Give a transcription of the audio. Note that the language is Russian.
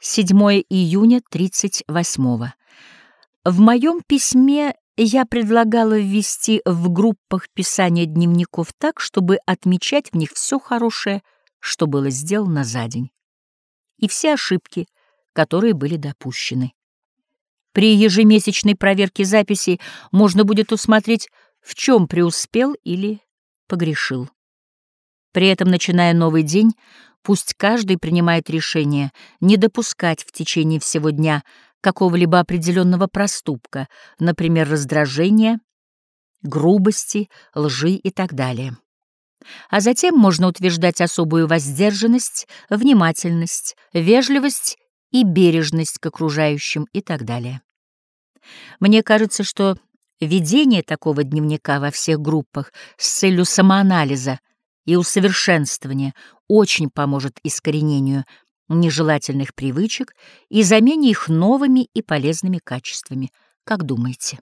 7 июня 38 -го. В моем письме я предлагала ввести в группах писания дневников так, чтобы отмечать в них все хорошее, что было сделано за день, и все ошибки, которые были допущены. При ежемесячной проверке записей можно будет усмотреть, в чем преуспел или погрешил. При этом, начиная новый день, Пусть каждый принимает решение не допускать в течение всего дня какого-либо определенного проступка, например, раздражения, грубости, лжи и так далее. А затем можно утверждать особую воздержанность, внимательность, вежливость и бережность к окружающим и так далее. Мне кажется, что ведение такого дневника во всех группах с целью самоанализа и усовершенствования очень поможет искоренению нежелательных привычек и замене их новыми и полезными качествами. Как думаете?